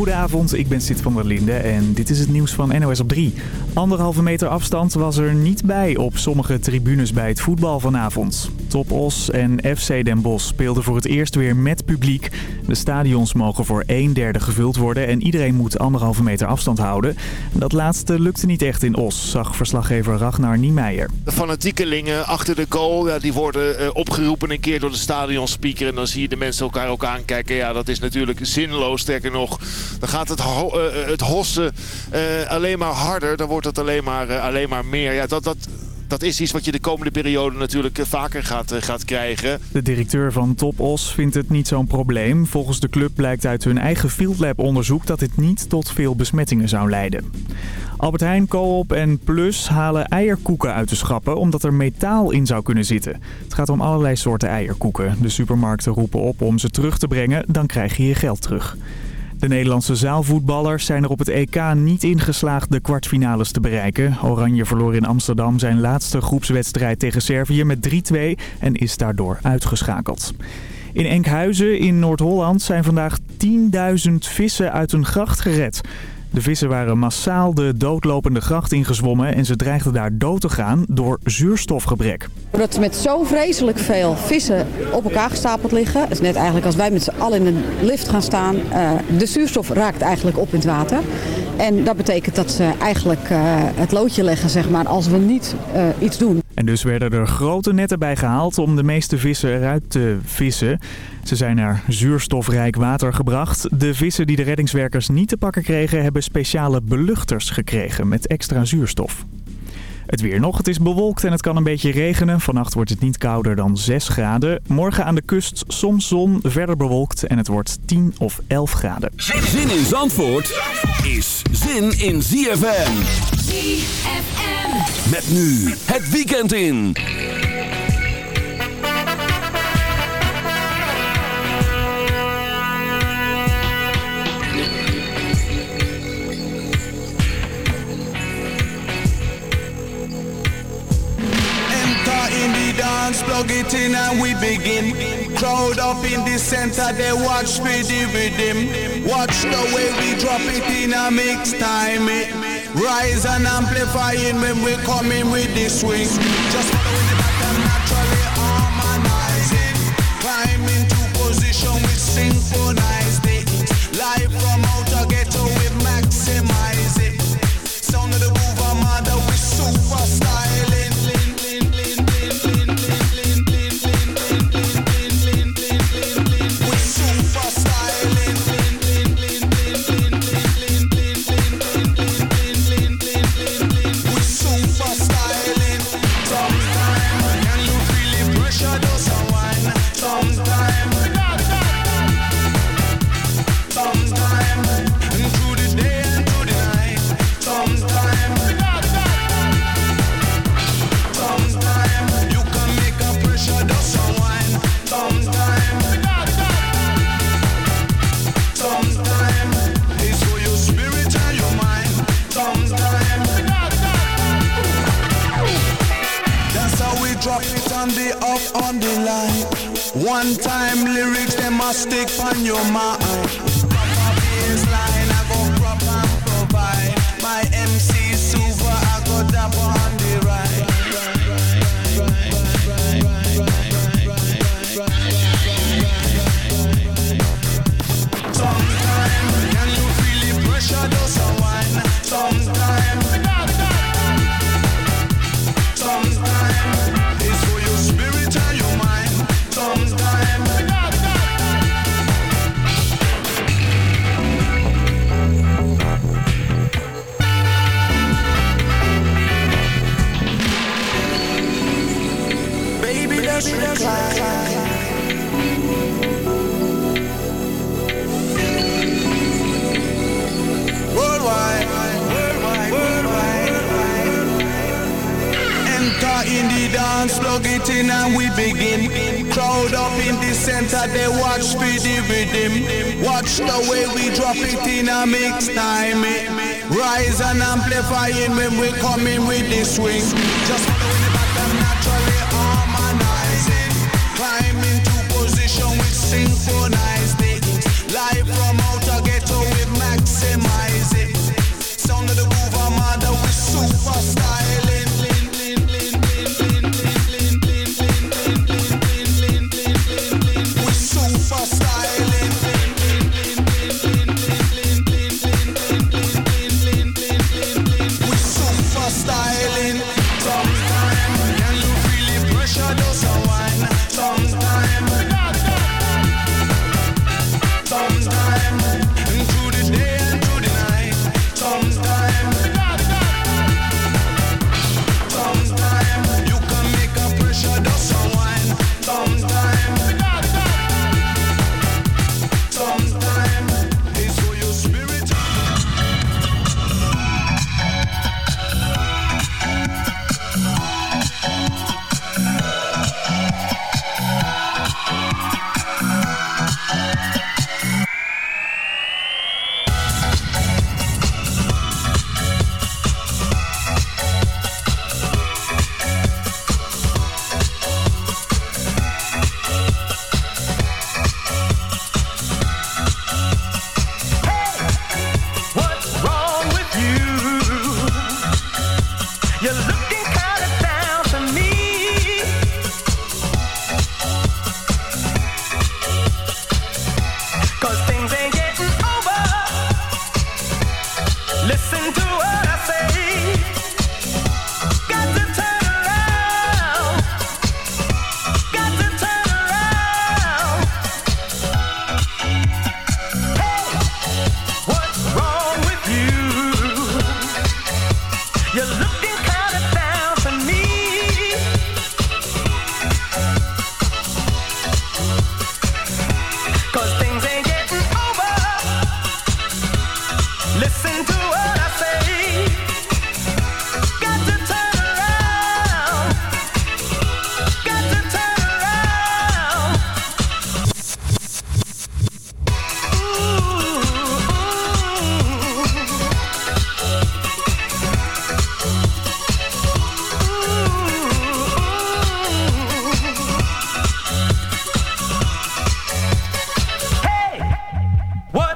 Goedenavond, ik ben Sid van der Linde en dit is het nieuws van NOS op 3. Anderhalve meter afstand was er niet bij op sommige tribunes bij het voetbal vanavond. Top Os en FC Den Bosch speelden voor het eerst weer met publiek. De stadions mogen voor een derde gevuld worden en iedereen moet anderhalve meter afstand houden. Dat laatste lukte niet echt in Os, zag verslaggever Ragnar Niemeyer. De fanatiekelingen achter de goal, ja, die worden uh, opgeroepen een keer door de stadionspeaker. En dan zie je de mensen elkaar ook aankijken. Ja, dat is natuurlijk zinloos. Sterker nog, dan gaat het, ho uh, het hossen alleen maar harder. Dan wordt het alleen maar, alleen maar meer. Ja, dat... dat dat is iets wat je de komende periode natuurlijk vaker gaat, gaat krijgen. De directeur van Top Os vindt het niet zo'n probleem. Volgens de club blijkt uit hun eigen Field Lab onderzoek dat dit niet tot veel besmettingen zou leiden. Albert Heijn, Coop en Plus halen eierkoeken uit de schappen omdat er metaal in zou kunnen zitten. Het gaat om allerlei soorten eierkoeken. De supermarkten roepen op om ze terug te brengen, dan krijg je je geld terug. De Nederlandse zaalvoetballers zijn er op het EK niet ingeslaagd de kwartfinales te bereiken. Oranje verloor in Amsterdam zijn laatste groepswedstrijd tegen Servië met 3-2 en is daardoor uitgeschakeld. In Enkhuizen in Noord-Holland zijn vandaag 10.000 vissen uit een gracht gered. De vissen waren massaal de doodlopende gracht ingezwommen en ze dreigden daar dood te gaan door zuurstofgebrek. Doordat met zo vreselijk veel vissen op elkaar gestapeld liggen, het is net eigenlijk als wij met z'n allen in een lift gaan staan, uh, de zuurstof raakt eigenlijk op in het water. En dat betekent dat ze eigenlijk uh, het loodje leggen zeg maar, als we niet uh, iets doen. En dus werden er grote netten bij gehaald om de meeste vissen eruit te vissen. Ze zijn naar zuurstofrijk water gebracht. De vissen die de reddingswerkers niet te pakken kregen hebben speciale beluchters gekregen met extra zuurstof. Het weer nog. Het is bewolkt en het kan een beetje regenen. Vannacht wordt het niet kouder dan 6 graden. Morgen aan de kust soms zon, verder bewolkt en het wordt 10 of 11 graden. Zin in Zandvoort is zin in ZFM. ZFM. Met nu het weekend in. Dance, plug it in and we begin. Crowd up in the center, they watch for the rhythm. Watch the way we drop it in a mix time. It rise and amplifying when we come in with the swing. Just following the pattern, naturally harmonizing. Climb into position, we synchronize it. Live from outer ghetto, we maximize One time lyrics, they must stick on your mind. Plug it in and we begin. Crowd up in the center, they watch for the rhythm. Watch the way we drop it in a mix time. Rise and amplifying when we come in with the swing. Just following the pattern, naturally harmonizing. Climb into position with synchronized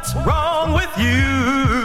what's wrong with you?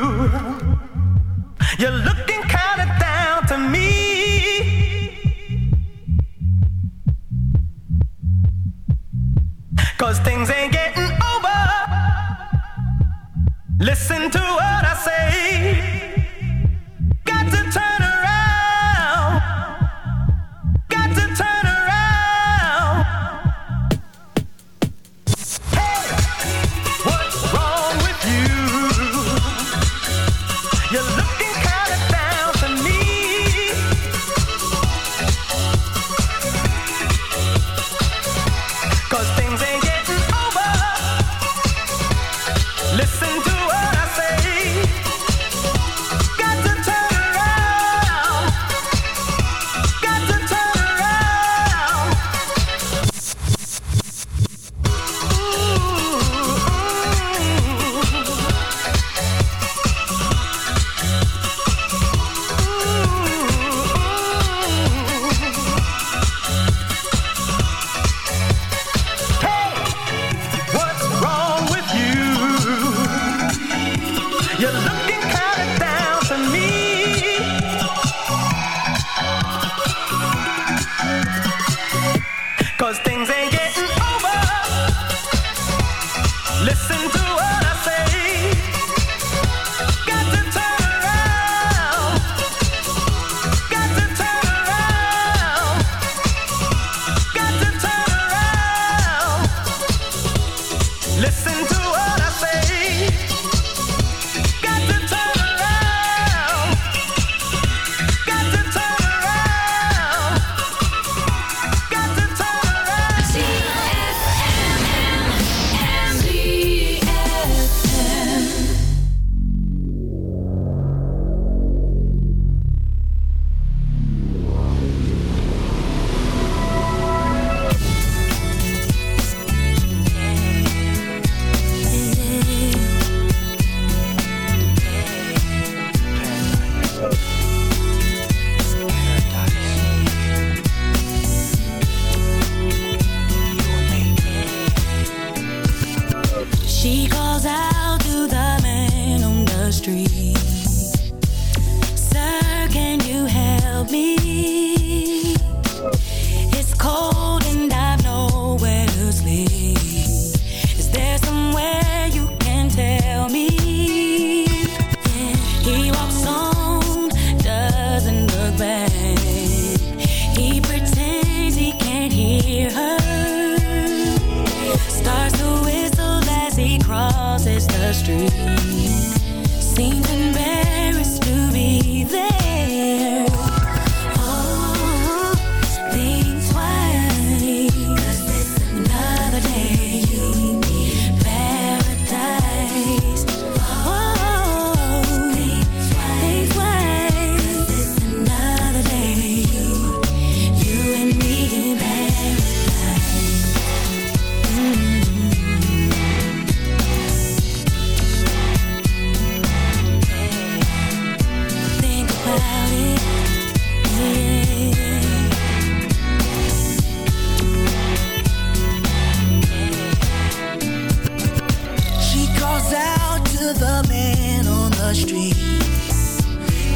the man on the street.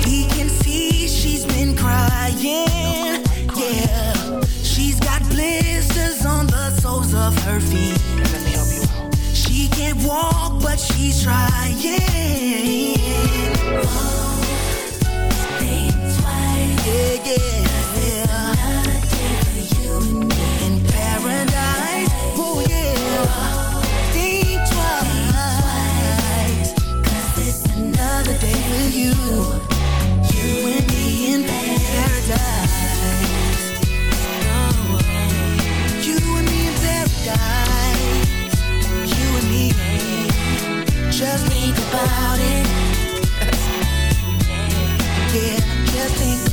He can see she's been crying. Yeah, she's got blisters on the soles of her feet. Let me help you out. She can't walk, but she's trying. Oh, think twice. Yeah, yeah. just think about it. yeah, just think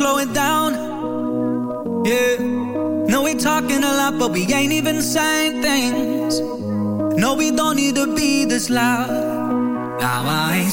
Slow it down. Yeah. No, we're talking a lot, but we ain't even saying things. No, we don't need to be this loud. Now I ain't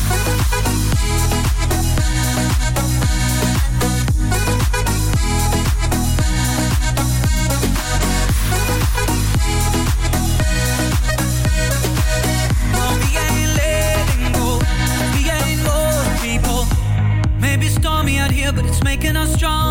strong.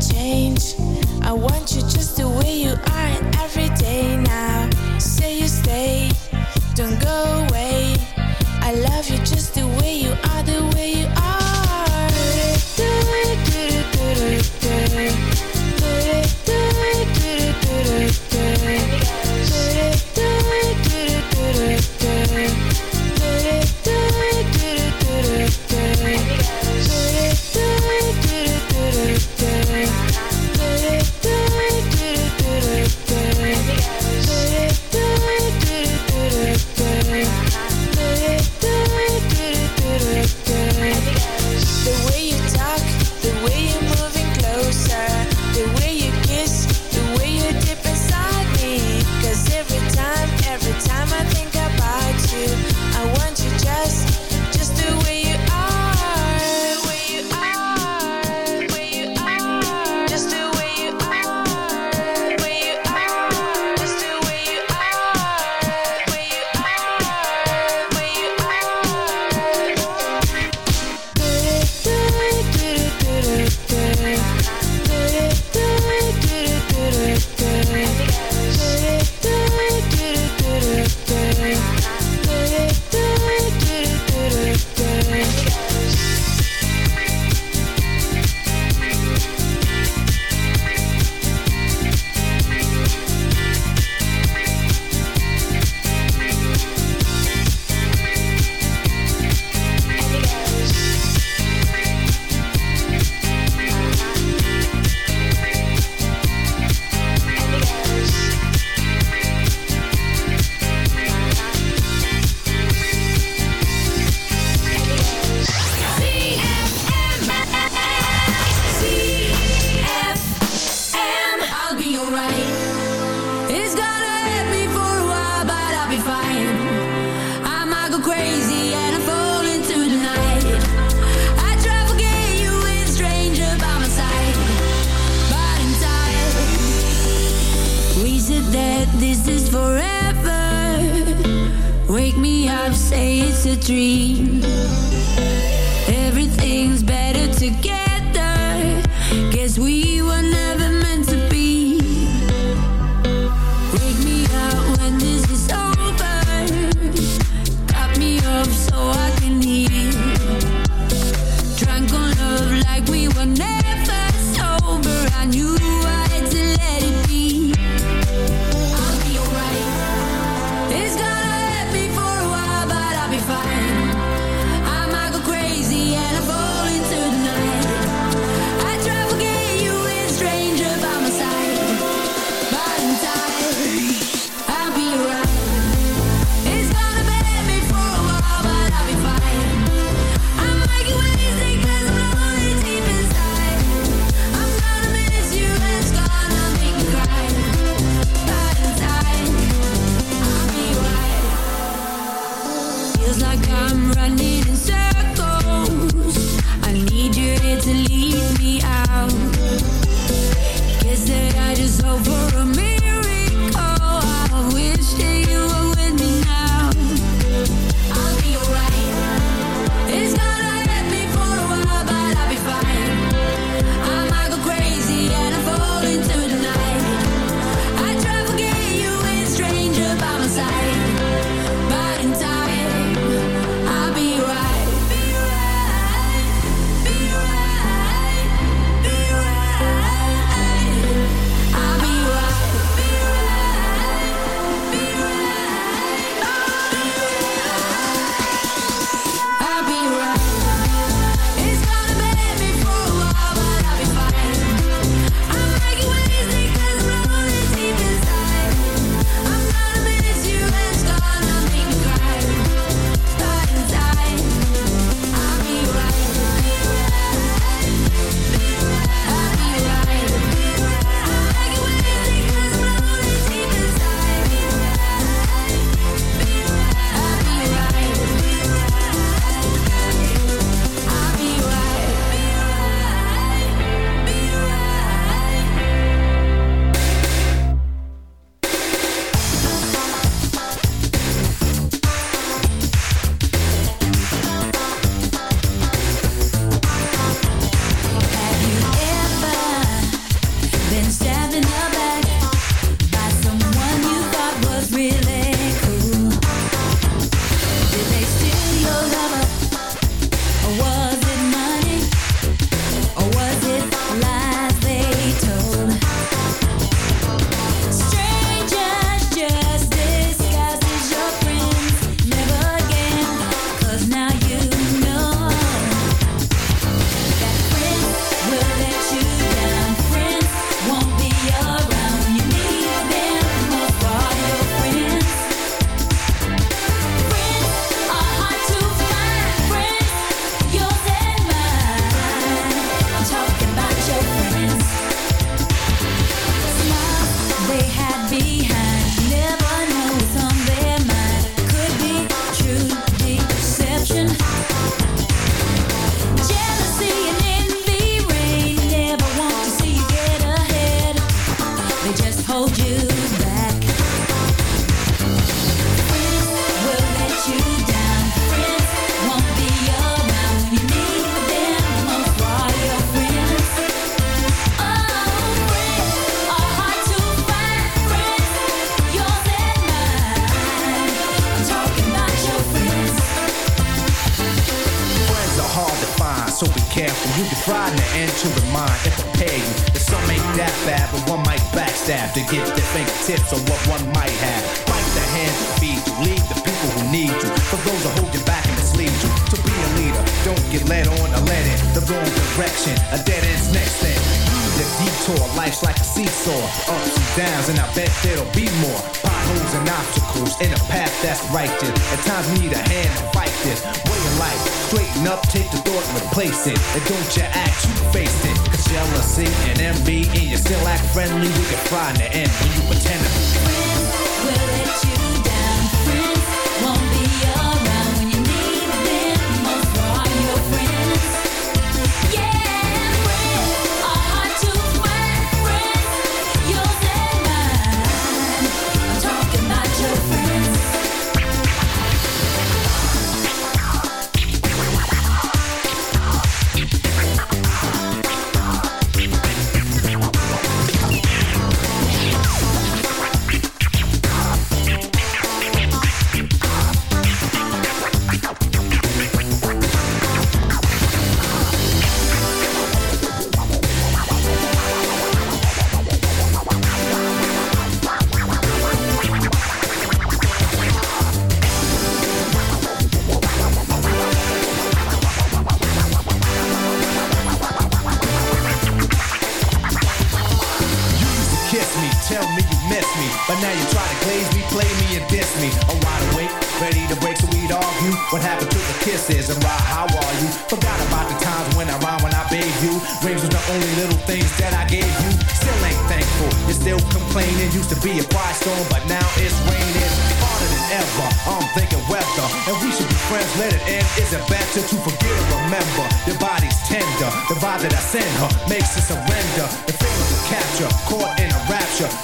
Change. I want you just the way you are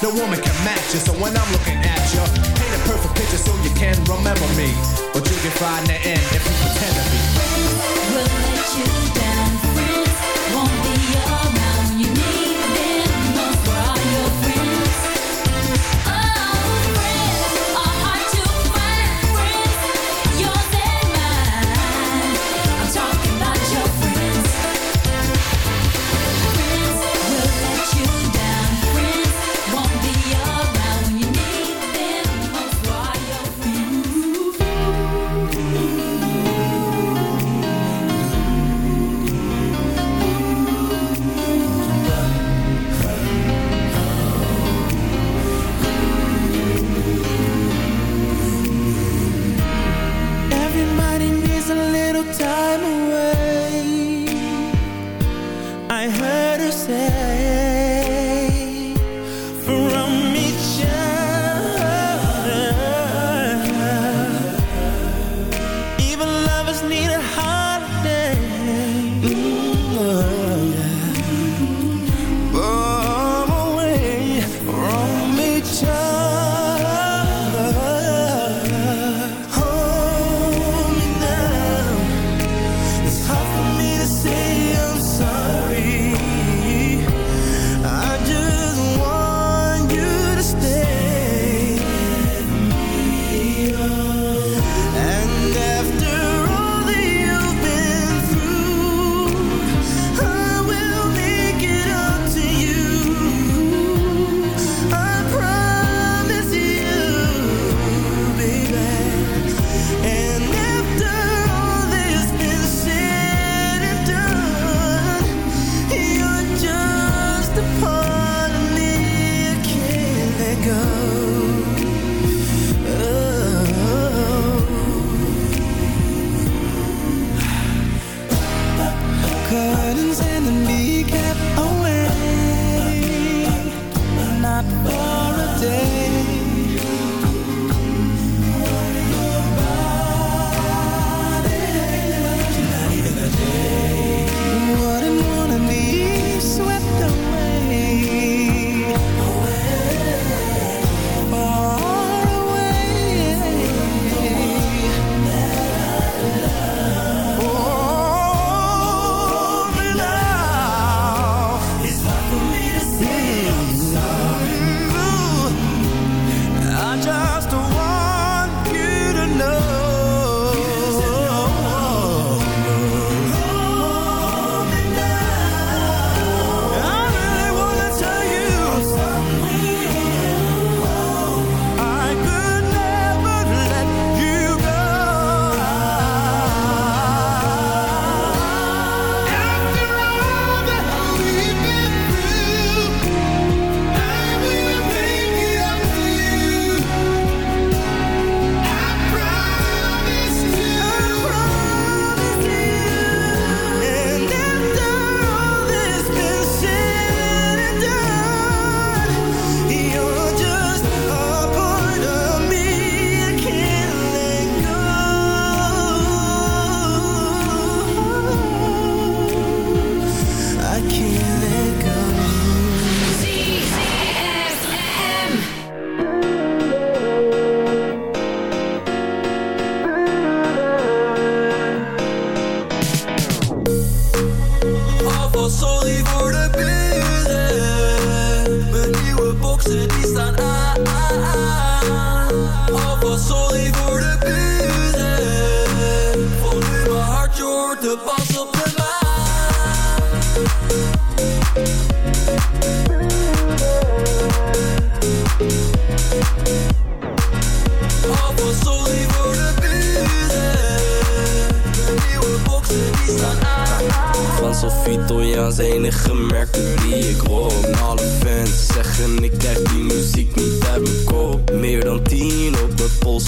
No woman can match you, so when I'm looking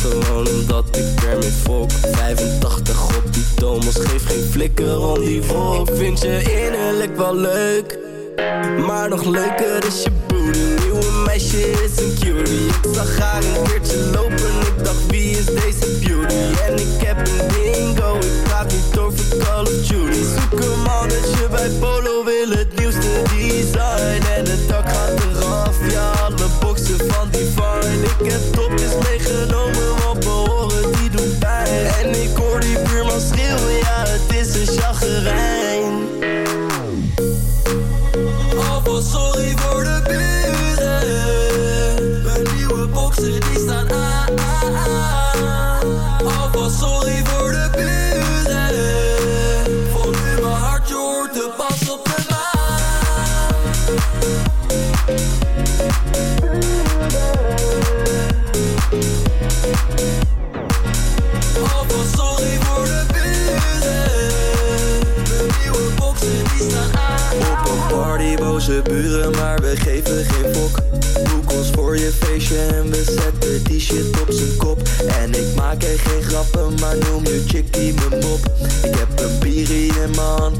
gewoon omdat ik ermee fok. 85 op die Thomas geef geen flikker om die volk Vind je innerlijk wel leuk maar nog leuker is je booty Nieuwe meisje is een cutie. Ik zag haar een keertje lopen Ik dacht wie is deze beauty? En ik heb een dingo Ik praat niet over Call of Duty. Zoek een mannetje bij Polo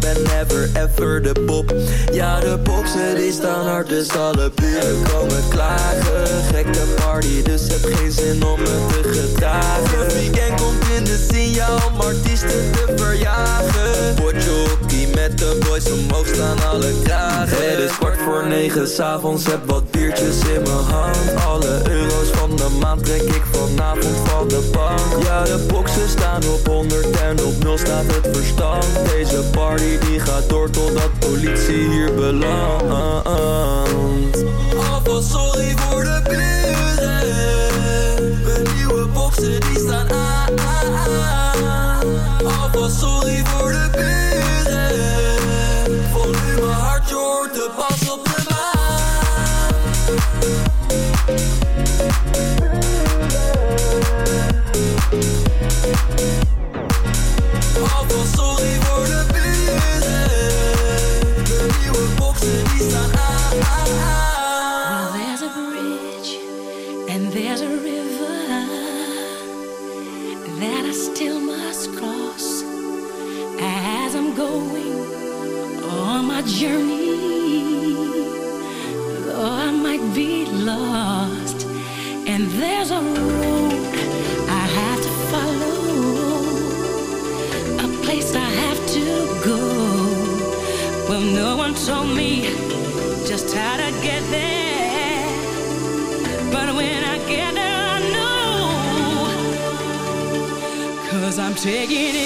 ben never ever de pop. Ja, de boxen die staan hard, dus alle buren komen klagen. Gekke party, dus heb geen zin om me te gedragen. Het weekend komt in de signaal om artiesten te verjagen. Potjokkie met de boys omhoog staan alle kragen. Het is kwart voor negen s'avonds, heb wat biertjes in mijn hand. Alle euro's van de maand trek ik vanavond van de bank. Ja, de boxen staan op 100 en op 0 staat het verstand. Deze party die gaat door totdat politie hier belandt. Alvast sorry voor de buren. Mijn nieuwe boxen die staan aan. Alvast sorry voor de buren taking it